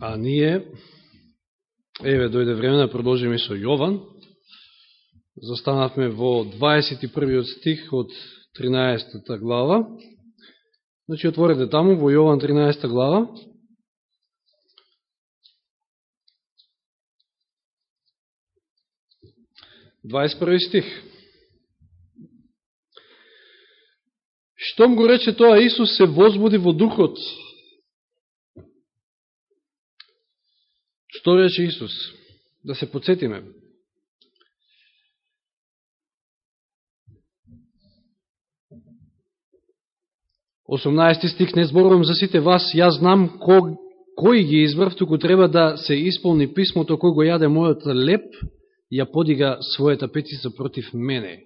А ние, еве, дојде време да продолжиме со Јован. Застанавме во 21 стих од 13 глава. Значи, отворете таму во Јован 13 глава. Дваесет први стих. Штом го рече тоа, Исус се возбуди во духот Што рече Исус? Да се подсетиме. Осумнаести стих не зборувам за сите вас, јас знам кој, кој ги избрав, туку треба да се исполни писмото кој го јаде мојот леп, ја подига својата петица против мене.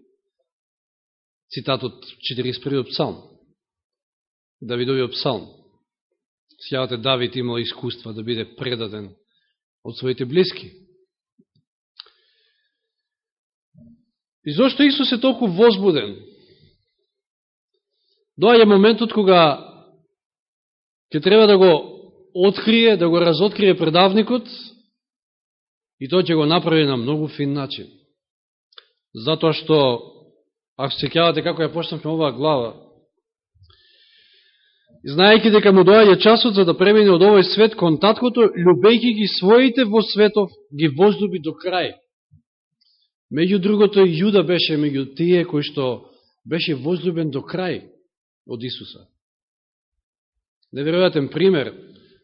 Цитатот 41 псалм. Давидовиот псалм. Сјавате Давид имал искуства да биде предаден од своите близки. И зашто Исус е толку возбуден? Доаѓа моментот кога ќе треба да го открие, да го разоткрие предавникот и тоа ќе го направи на многу фин начин. Затоа што, ако се кјавате како ја почнавме оваа глава, знаејќи дека му доаѓа часот за да премине од овој свет кон таткото, любејќи ги своите во светов, ги воздуби до крај. Меѓу другото, Јуда беше меѓу тие кои што беше возлюбен до крај од Исуса. Неверојатен пример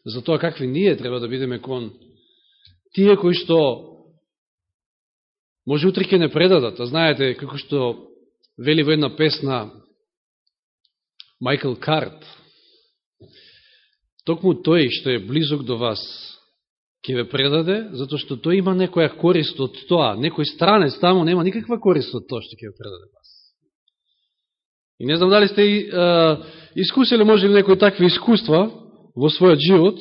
за тоа какви ние треба да бидеме кон тие кои што може утре ке не предадат, а знаете како што вели во една песна Майкл Карт, Токму тој што е близок до вас ќе ве предаде, затоа што тој има некоја корист од тоа. Некој странец таму нема никаква корист од тоа што ќе ве предаде вас. И не знам дали сте и, искусили може ли некои такви искуства во својот живот.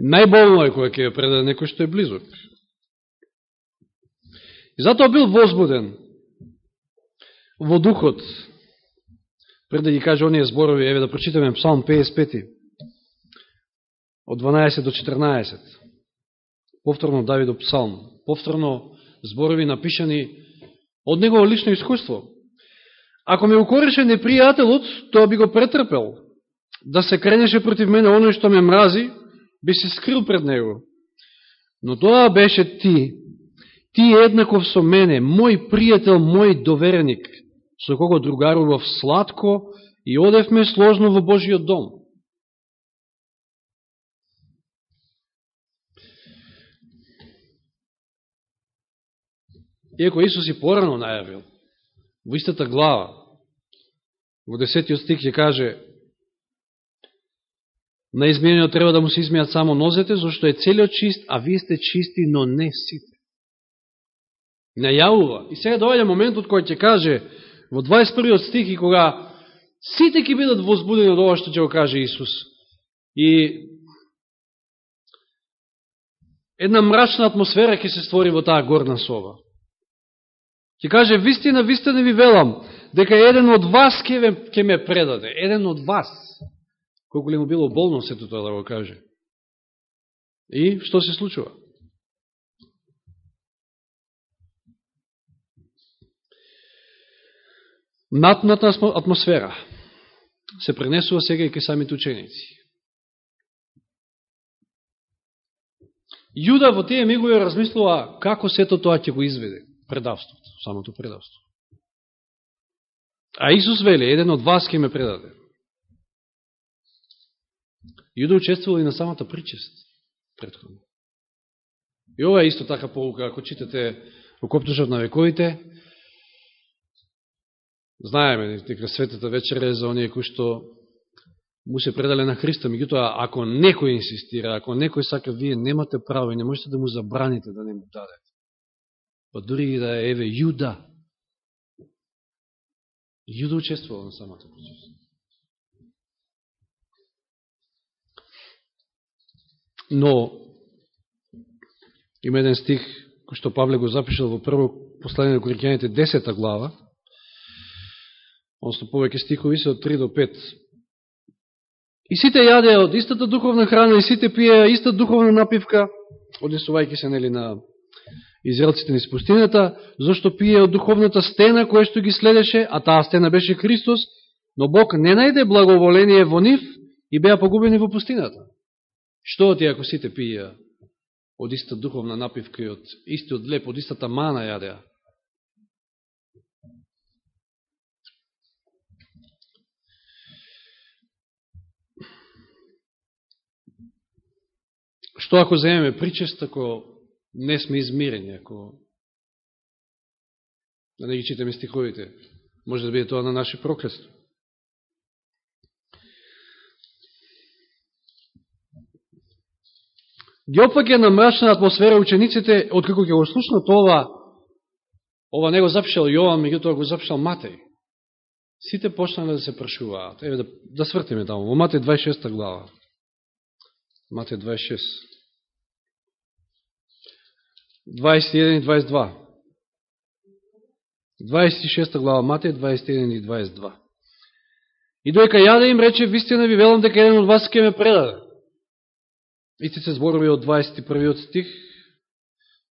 Најболно е кога ќе ве предаде некој што е близок. И затоа бил возбуден во духот Пред да ги каже оние зборови, еве да прочитаме Псалм 55, од 12 до 14. Повторно Давидо Псалм. Повторно зборови напишани од негово лично искуство. Ако ме укореше непријателот, тоа би го претрпел. Да се кренеше против мене оној што ме мрази, би се скрил пред него. Но тоа беше ти. Ти еднаков со мене, мој пријател, мој довереник со кого другарував сладко и одевме сложно во Божиот дом. Иако Исус и порано најавил, во истата глава, во десетиот стих ќе каже на изменениот треба да му се измеат само нозете, зашто е целиот чист, а вие сте чисти, но не сите. Најавува. И сега доаѓа моментот кој ќе каже во 21 стих и кога сите ќе бидат возбудени од ова што ќе го каже Исус. И една мрачна атмосфера ќе се створи во таа горна соба. Ќе каже, вистина, вистина ви велам, дека еден од вас ќе, ќе ме предаде. Еден од вас. Колко ли му било болно сето тоа да го каже. И што се случува? Натната атмосфера се пренесува сега и кај самите ученици. Јуда во тие мигови размислува како сето тоа ќе го изведе, предавството, самото предавство. А Исус вели, еден од вас ќе ме предаде. Јуда учествувал и на самата причест, предходно. И ова е исто така полука, ако читате во Коптушот на вековите, Знаеме дека светата вечер е за оние кои што му се предале на Христа, меѓутоа ако некој инсистира, ако некој сака, вие немате право и не можете да му забраните да не му дадете. Па дури и да е, еве, Јуда. Јуда учествувал на самата причест. Но, има еден стих, кој што Павле го запишал во прво послание на Коринќаните 10 глава, одnosno повеќе стихови се од 3 до 5. И сите јаде од истата духовна храна, и сите пие иста духовна напивка, однесувајќи се нели на израелците низ пустината, зашто пие од духовната стена која што ги следеше, а таа стена беше Христос, но Бог не најде благоволение во нив и беа погубени во пустината. Што оти ако сите пија од иста духовна напивка и од истиот леп, од истата мана јадеа? Што ако земеме причест, ако не сме измирени, ако да не ги читаме стиховите, може да биде тоа на наше проклество. Ги опаке на мрачна атмосфера учениците, откако ќе го слушнат ова, ова не го запишал Јован, меѓутоа го запишал Матеј. Сите почнале да се прашуваат. Еве да, да свртиме таму, во Матеј 26 глава. Матеј 26. 21 и 22. 26 глава Матеј, 21 и 22. И дојка јаде да им рече, вистина ви велам дека еден од вас ќе ме предаде. Исти се зборови од 21 стих,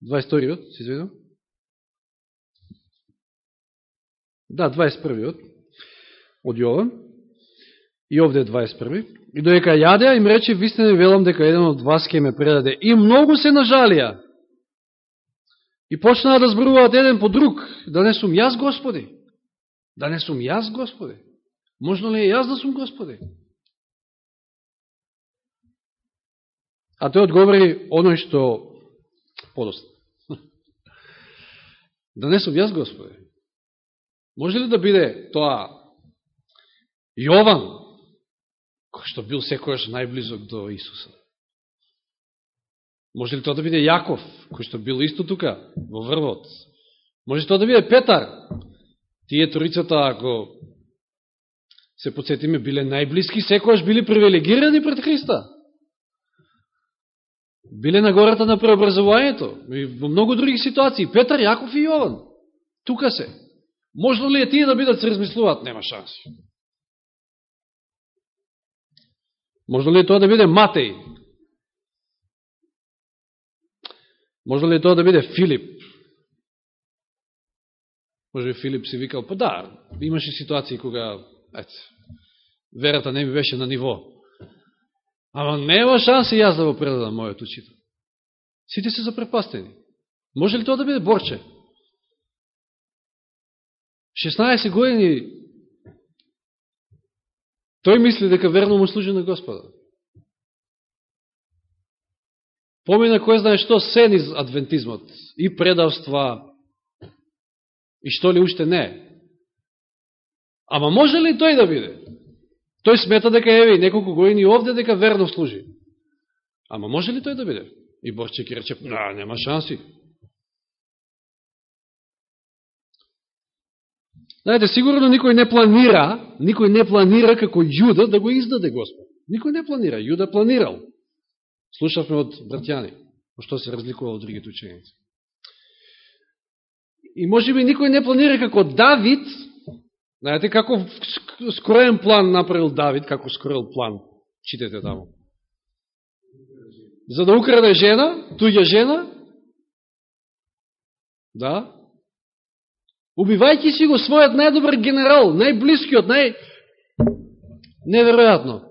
22 се изведам. Да, 21 од Јован. И овде е 21. И доека јаде, да им рече, вистина ви велам дека еден од вас ќе ме предаде. И многу се нажалија. И почнаа да зборуваат еден по друг, да не сум јас Господи. Да не сум јас Господи. Можно ли е јас да сум Господи? А тој одговори оној што подост. Да не сум јас Господи. Може ли да биде тоа Јован, кој што бил секојаш најблизок до Исуса? Може ли тоа да биде Јаков, кој што бил исто тука, во врвот? Може тоа да биде Петар? Тие трицата, ако се подсетиме, биле најблиски, секојаш били привилегирани пред Христа. Биле на гората на преобразувањето. И во многу други ситуации. Петар, Јаков и Јован. Тука се. Можно ли е тие да бидат се размислуваат? Нема шанси. Можно ли е тоа да биде Матеј, Може ли тоа да биде Филип? Може би Филип си викал, па да, имаше ситуации кога, ете, верата не ми беше на ниво. Ама нема шанси јас да го предадам мојот учител. Сите се запрепастени. Може ли тоа да биде Борче? 16 години тој мисли дека верно му служи на Господа. Помина кој знае што се низ адвентизмот и предавства и што ли уште не. Ама може ли тој да биде? Тој смета дека еве неколку години овде дека верно служи. Ама може ли тој да биде? И Борче ки рече, да, нема шанси. Знаете, сигурно никој не планира, никој не планира како Јуда да го издаде Господ. Никој не планира, Јуда планирал. Слушавме од братјани, што се разликува од другите ученици. И може би никој не планира како Давид, знаете како скроен план направил Давид, како скроил план, читете таму. За да украде жена, туѓа жена, да, убивајќи си го својот најдобар генерал, најблискиот, нај... Неверојатно.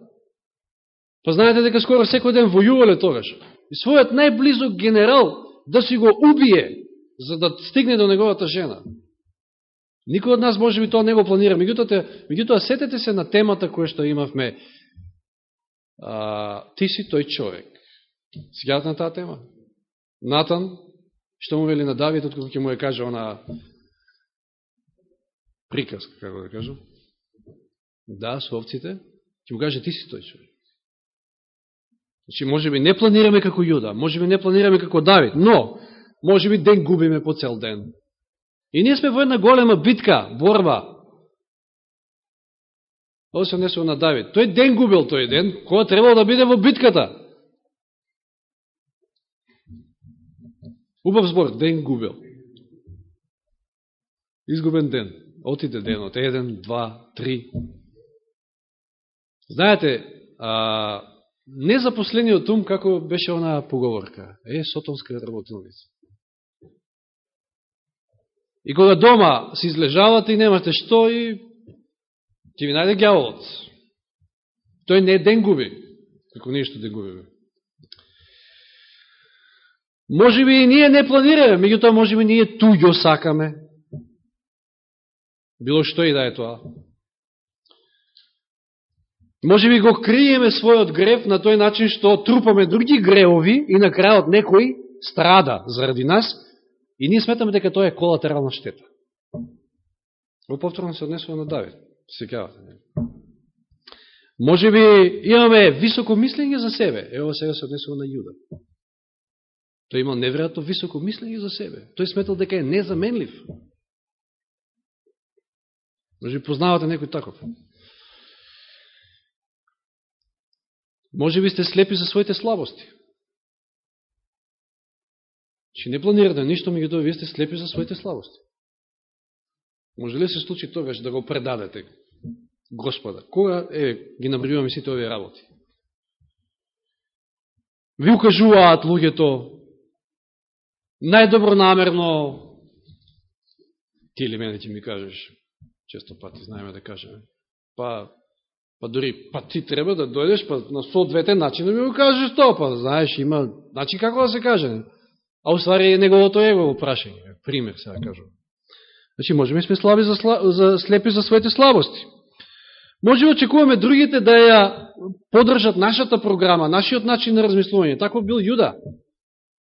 Па знаете дека скоро секој ден војувале тогаш. И својот најблизок генерал да си го убие, за да стигне до неговата жена. Никој од нас може би тоа не го планира. Меѓутоа, меѓутоа сетете се на темата која што имавме. А, ти си тој човек. Сигат на таа тема? Натан, што му вели на Давид, откако ќе му ја каже она приказка, како да кажу. Да, с овците. Ќе му каже, ти си тој човек. Значи, може би не планираме како Јуда, може би не планираме како Давид, но, може би ден губиме по цел ден. И ние сме во една голема битка, борба. Ово се однесува на Давид. Тој ден губил тој ден, која требало да биде во битката. Убав збор, ден губил. Изгубен ден. Отиде денот, еден, два, три. Знаете, а, Не за последниот ум, како беше она поговорка, е сотонска работилница. И кога дома се излежавате и немате што, и ќе ви најде гјаволот. Тој не ден губи, како ништо ден губи. Може би и ние не планираме, меѓутоа може би ние туѓо сакаме. Било што и да е тоа. Може би го криеме својот грев на тој начин што трупаме други греови и на крајот некој страда заради нас и ние сметаме дека тоа е колатерална штета. Во повторно се однесува на Давид. секјавате. Може би имаме високо мислење за себе. Ево сега се однесува на Јуда. Тој имал неверојатно високо мислење за себе. Тој сметал дека е незаменлив. Може би познавате некој таков. Може би сте слепи за своите слабости. Че не планирате да ништо, ми тоа вие сте слепи за своите слабости. Може ли се случи тогаш да го предадете Господа? Кога е, ги набриваме сите овие работи? Ви укажуваат луѓето најдобро намерно ти или мене ти ми кажеш, често пати знаеме да кажеме, па, па дори, па ти треба да дојдеш, па на со двете начини да ми го кажеш тоа, па знаеш, има, значи како да се каже, а у ствари е неговото его прашање, пример се да кажам. Значи, може би сме слаби за, за, слепи за своите слабости. Може би очекуваме другите да ја подржат нашата програма, нашиот начин на размислување. Тако бил Јуда.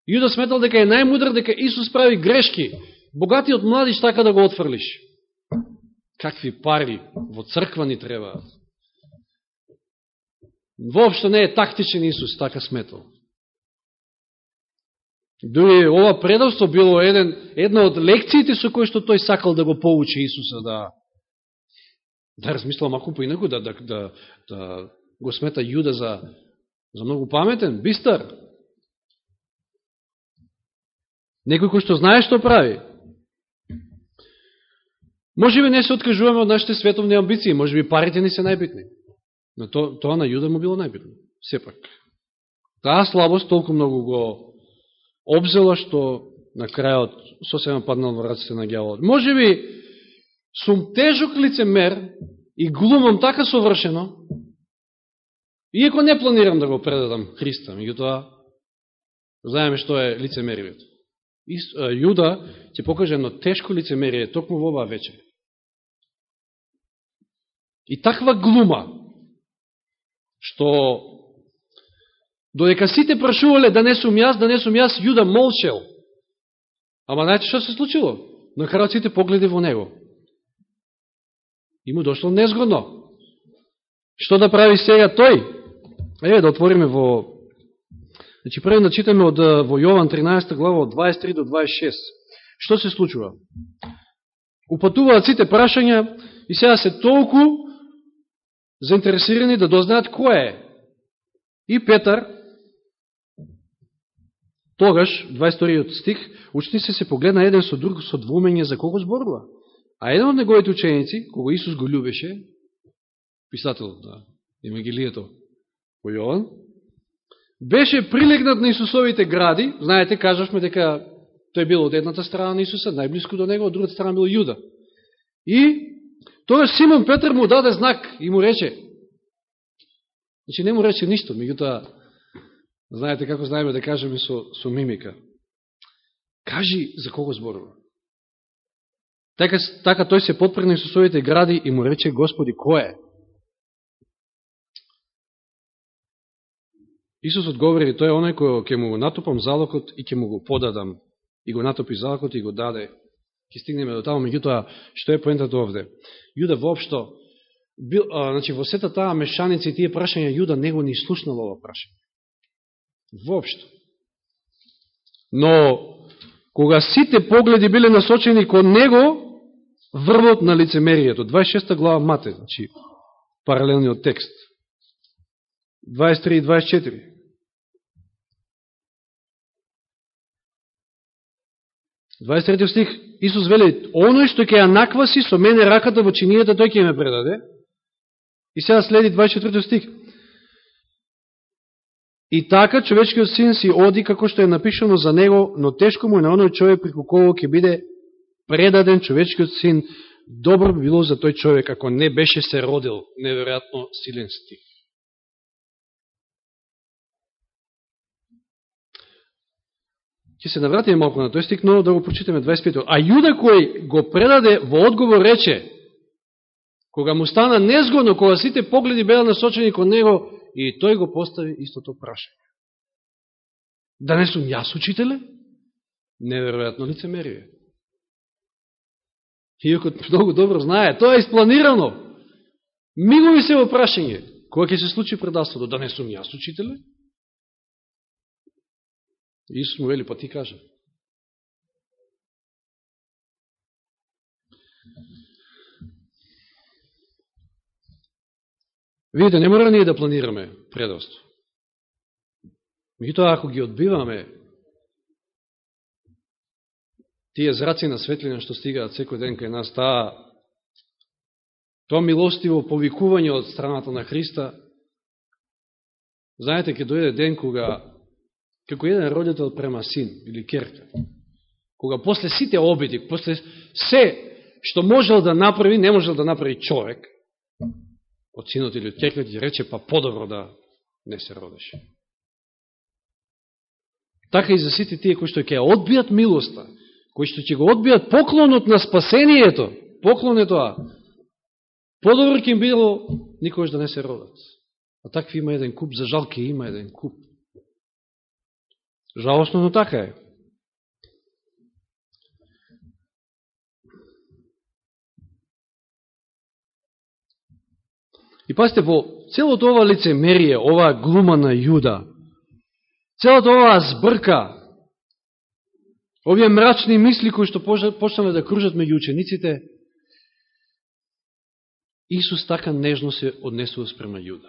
Јуда сметал дека е најмудр, дека Исус прави грешки. Богатиот младиш така да го отфрлиш. Какви пари во црква ни треба. Воопшто не е тактичен Исус, така сметал. Дори ова предавство било еден, една од лекциите со кои што тој сакал да го поучи Исуса да да размислам ако поинаку, да, да, да, да го смета Јуда за, за многу паметен, бистар. Некој кој што знае што прави. Може би не се откажуваме од нашите световни амбиции, може би парите ни се најбитни. На то, тоа на Јуда му било најбитно. Сепак. Таа слабост толку многу го обзела, што на крајот сосема паднал во раците на гјавот. Може би сум тежок лицемер и глумам така совршено, иеко не планирам да го предадам Христа, меѓутоа, знаеме што е лицемерието. Јуда ќе покаже едно тешко лицемерие токму во оваа вечер. И таква глума, што додека сите прашувале да не сум јас, да не сум јас, Јуда молчел. Ама знаете што се случило? На крајот сите погледи во него. И му дошло незгодно. Што да прави сега тој? Еве да отвориме во Значи, прво да читаме од во Јован 13 глава од 23 до 26. Што се случува? Упатуваат сите прашања и сега се толку заинтересирани да дознаат кој е. И Петар, тогаш, 22 стих, ученици се погледна еден со друг со двумење за кого зборува. А еден од неговите ученици, кого Исус го любеше, писателот на Евангелието по Јован, беше прилегнат на Исусовите гради, знаете, кажавме дека тој бил од едната страна на Исуса, најблиско до него, од другата страна бил Јуда. И тоа Симон Петр му даде знак и му рече, значи не му рече ништо, меѓутоа, знаете како знаеме да кажеме со, со мимика. Кажи за кого зборува. Така, така тој се подпре со своите гради и му рече, Господи, кој е? Исус одговори, тој е оној кој ќе му го натопам залокот и ќе му го подадам. И го натопи залокот и го даде. Ке стигнеме до таму, меѓутоа, што е поентата овде? Јуда воопшто, бил, а, значи, во сета таа мешаница и тие прашања, Јуда не го ни слушнало ова прашање. Воопшто. Но, кога сите погледи биле насочени кон него, врвот на лицемеријето. 26 глава Мате, значи, паралелниот текст. 23 и 24. Дваесет стих, Исус вели, оној што ќе ја накваси со мене раката во чинијата, тој ќе ме предаде. И сега следи 24 стих. И така човечкиот син си оди како што е напишано за него, но тешко му е на оној човек преку кого ќе биде предаден човечкиот син. Добро би било за тој човек ако не беше се родил. Неверојатно силен стих. Ќе се навратиме малко на тој стик, но да го прочитаме 25. А Јуда кој го предаде во одговор рече, кога му стана незгодно, кога сите погледи беа насочени кон него, и тој го постави истото прашање. Да не сум јас учителе? Неверојатно лицемерие. Иако многу добро знае, тоа е испланирано. Мигови се во прашање. Кога ќе се случи предавството? Да не сум јас учителе? Исус му вели, па ти кажа. Видите, не мора ние да планираме предавство. Меѓутоа, ако ги одбиваме тие зраци на светлина што стигаат секој ден кај нас, таа тоа милостиво повикување од страната на Христа, знаете, ќе дојде ден кога како еден родител према син или керка. Кога после сите обиди, после се што можел да направи, не можел да направи човек, од синот или од керката ќе рече, па подобро да не се родеше. Така и за сите тие кои што ќе одбијат милоста, кои што ќе го одбијат поклонот на спасението, поклон е тоа, подобро ќе им било никош да не се родат. А такви има еден куп, за жал ќе има еден куп. Жалосно, но така е. И пасте, во целото ова лицемерие, ова глума на Јуда, целото ова збрка, овие мрачни мисли кои што почнале да кружат меѓу учениците, Исус така нежно се однесува спрема Јуда.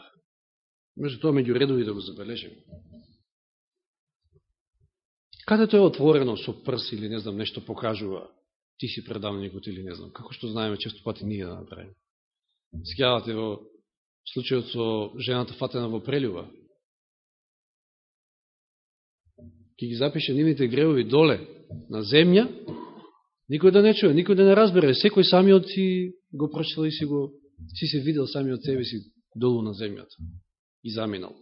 Меѓу тоа, меѓу редови да го забележим. Каде тоа е отворено со прс или не знам, нешто покажува, ти си предавникот или не знам, како што знаеме често пати ние да направиме. Сгјавате во случајот со жената фатена во прелюба. Ке ги запише нивните гревови доле, на земја, никој да не чуе, никој да не разбере, секој самиот си го прочитал и си го си се видел самиот себе си долу на земјата и заминал.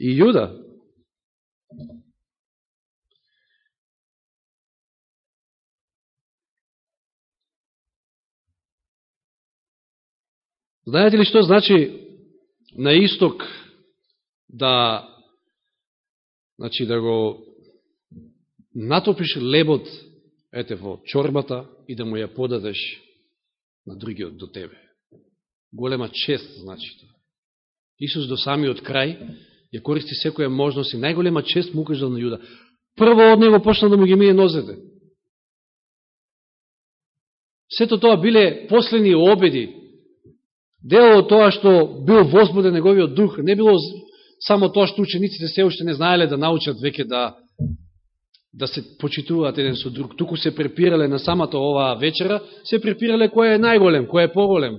И Јуда, Знаете ли што значи на исток да значи да го натопиш лебот ете во чорбата и да му ја подадеш на другиот до тебе. Голема чест значи тоа. Исус до самиот крај ја користи секоја можност и најголема чест му укажал на Јуда. Прво од него почна да му ги мие нозете. Сето тоа биле последни обеди. Дело од тоа што бил возбуден неговиот дух, не било само тоа што учениците се уште не знаеле да научат веќе да да се почитуваат еден со друг. Туку се препирале на самата оваа вечера, се препирале кој е најголем, кој е поголем.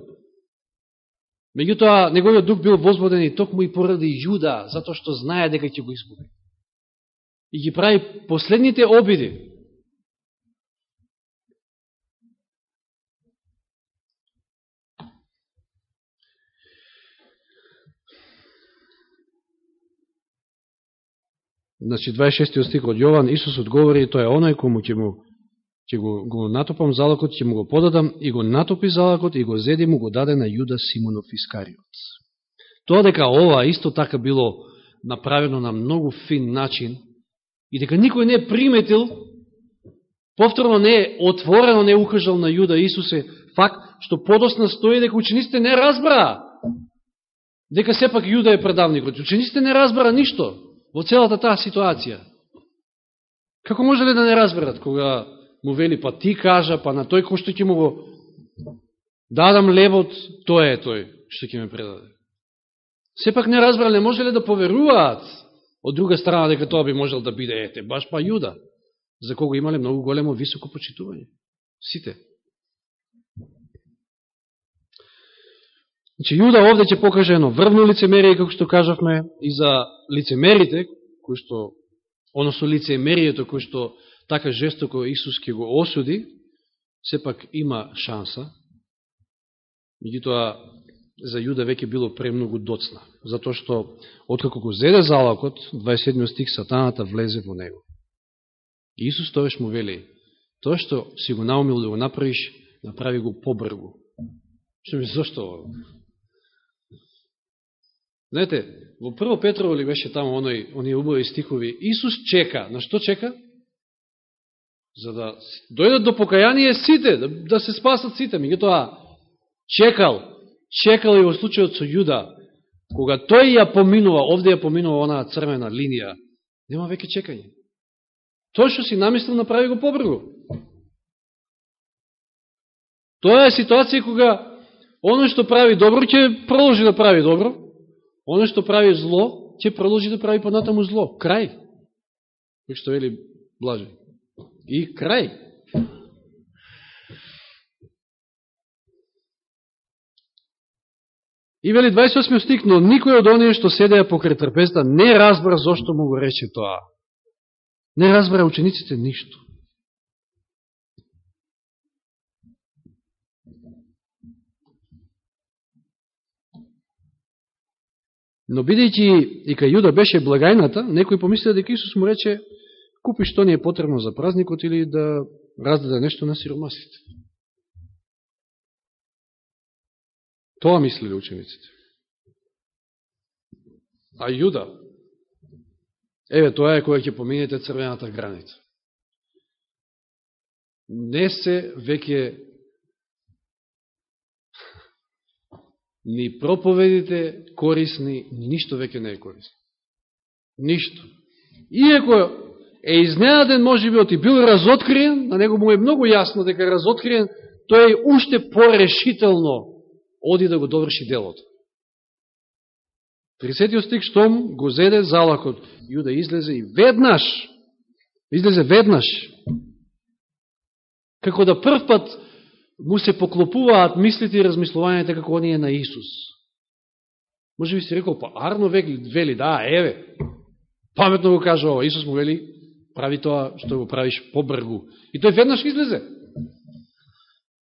Меѓутоа, неговиот дух бил возбуден и токму и поради Јуда, затоа што знае дека ќе го изгуби. И ги прави последните обиди. Значи, 26 стих од Јован, Исус одговори, тој е оној кому ќе му ќе го, го натопам залакот, ќе му го подадам, и го натопи залакот, и го зеди му го даде на Јуда Симонов Искариот. Тоа дека ова исто така било направено на многу фин начин, и дека никој не приметил, повторно не е отворено, не укажал на Јуда Исусе, факт, што подосна стои дека учениците не разбраа, дека сепак Јуда е предавникот. Учениците не разбраа ништо во целата таа ситуација. Како може ли да не разберат, кога му вели, па ти кажа, па на тој кој што ќе му го дадам лебот тој е тој што ќе ме предаде. Сепак не разбрале, може ли да поверуваат од друга страна дека тоа би можел да биде, ете, баш па Јуда, за кого имале многу големо високо почитување. Сите. Значи, Јуда овде ќе покаже едно врвно лицемерие, како што кажавме, и за лицемерите, кои што, односно лицемерието, кој што така жестоко Исус ќе го осуди, сепак има шанса. Меѓутоа, за Јуда веќе било премногу доцна, затоа што, откако го зеде залакот, 27 стих, сатаната влезе во него. И Исус тоеш му вели, тоа што си го наумил да го направиш, направи го побргу. Што ми, зашто? Знаете, во прво Петрово ли беше тамо оној, оние убави стихови, Исус чека, на што чека? За да дојдат до покаяние сите, да, да се спасат сите. Меѓутоа, чекал, чекал и во случајот со Јуда, кога тој ја поминува, овде ја поминува онаа црвена линија, нема веќе чекање. Тоа што си намислил направи го побргу. Тоа е ситуација кога оно што прави добро ќе продолжи да прави добро, Оно што прави зло, ќе продолжи да прави понатаму зло. Крај. Кој што вели блажен. И крај. И вели 28 стик, но никој од оние што седеа покрај трпезата не разбра зошто му го рече тоа. Не разбра учениците ништо. Но бидејќи и кај Јуда беше благајната, некој помислил дека Исус му рече купи што ни е потребно за празникот или да раздаде нешто на сиромасите. Тоа мислили учениците. А Јуда, еве тоа е која ќе поминете црвената граница. Не се веќе ни проповедите корисни, ни ништо веќе не е корисно. Ништо. Иако е изненаден, може би, оти бил разоткриен, на него му е многу јасно дека е разоткриен, тој е уште порешително оди да го доврши делото. 30 стик, штом го зеде залакот, Јуда излезе и веднаш, излезе веднаш, како да прв пат му се поклопуваат мислите и размислувањата како оние на Исус. Може би си рекол, па Арно вели, да, еве, паметно го кажа ова, Исус му вели, прави тоа што го правиш побргу. И тој веднаш излезе.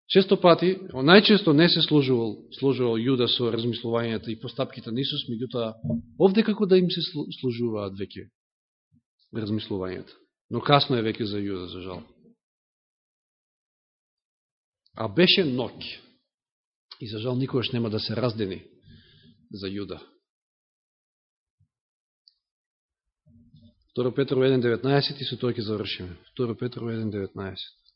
Често пати, најчесто не се служувал, служувал Јуда со размислувањата и постапките на Исус, меѓутоа, овде како да им се служуваат веќе размислувањата. Но касно е веќе за Јуда, за жал. А беше ноќ. И за жал никогаш нема да се раздени за Јуда. 2 Петро 1.19 и со тој ќе завршиме. 2 Петро 1.19.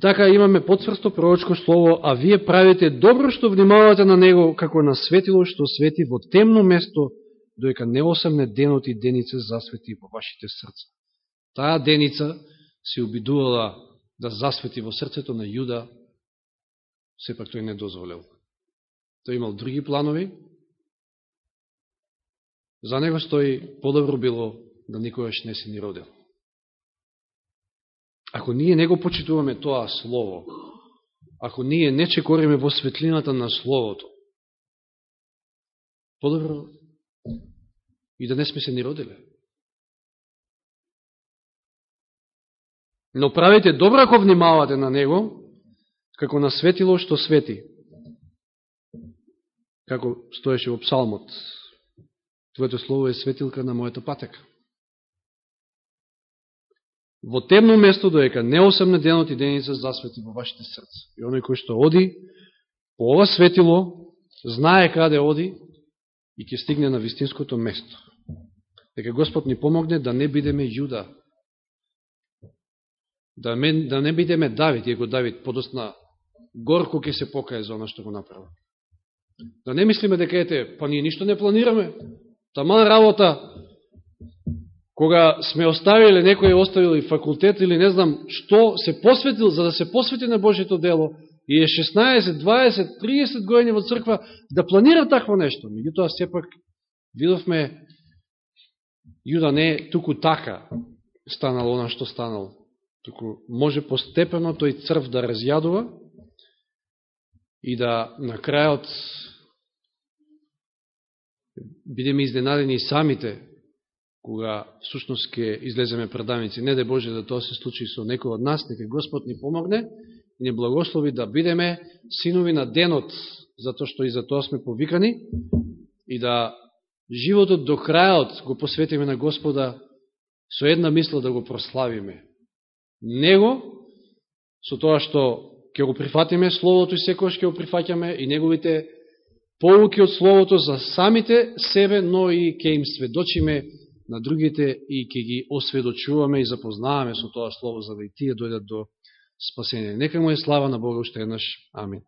Така имаме подсврсто пророчко слово, а вие правите добро што внимавате на него, како на светило што свети во темно место, доека не осамне денот и деница засвети во вашите срца. Таа деница се обидувала да засвети во срцето на Јуда, сепак тој не дозволил. Тој имал други планови, за него стои подобро било да никогаш не се ни родил. Ако ние не го почитуваме тоа Слово, ако ние не чекориме во светлината на Словото, подобро и да не сме се ни родиле. Но правите добро ако внимавате на Него, како на светило што свети. Како стоеше во псалмот. Твоето слово е светилка на мојата патека во темно место, доека не осамне денот и деница засвети во вашите срца. И оној кој што оди по ова светило, знае каде оди и ќе стигне на вистинското место. Дека Господ ни помогне да не бидеме Јуда, да, мен, да не бидеме Давид, иако Давид подосна горко ќе се покае за оно што го направи. Да не мислиме дека ете, па ние ништо не планираме, таман работа кога сме оставиле, некој е оставил и факултет или не знам што, се посветил, за да се посвети на Божјето дело, и е 16, 20, 30 години во црква, да планира такво нешто. Меѓутоа, сепак, видовме Јуда не туку така станало она што станало, туку може постепено тој црв да разјадува и да на крајот бидеме изненадени и самите, кога всушност ќе излеземе предавници, Не де Боже да тоа се случи со некој од нас, нека Господ ни помогне и ни благослови да бидеме синови на денот, затоа што и за тоа сме повикани, и да животот до крајот го посветиме на Господа со една мисла да го прославиме. Него, со тоа што ќе го прифатиме Словото и секојаш ќе го прифаќаме и неговите полуки од Словото за самите себе, но и ќе им сведочиме на другите и ќе ги осведочуваме и запознаваме со тоа Слово, за да и тие дојдат до спасение. Нека му е слава на Бога уште еднаш. Амин.